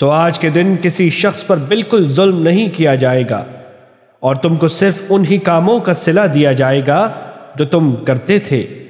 سو آج کے دن کسی شخص پر بالکل ظلم نہیں کیا جائے گا اور تم کو صرف انہی کاموں کا صلہ دیا جائے گا جو تم کرتے تھے۔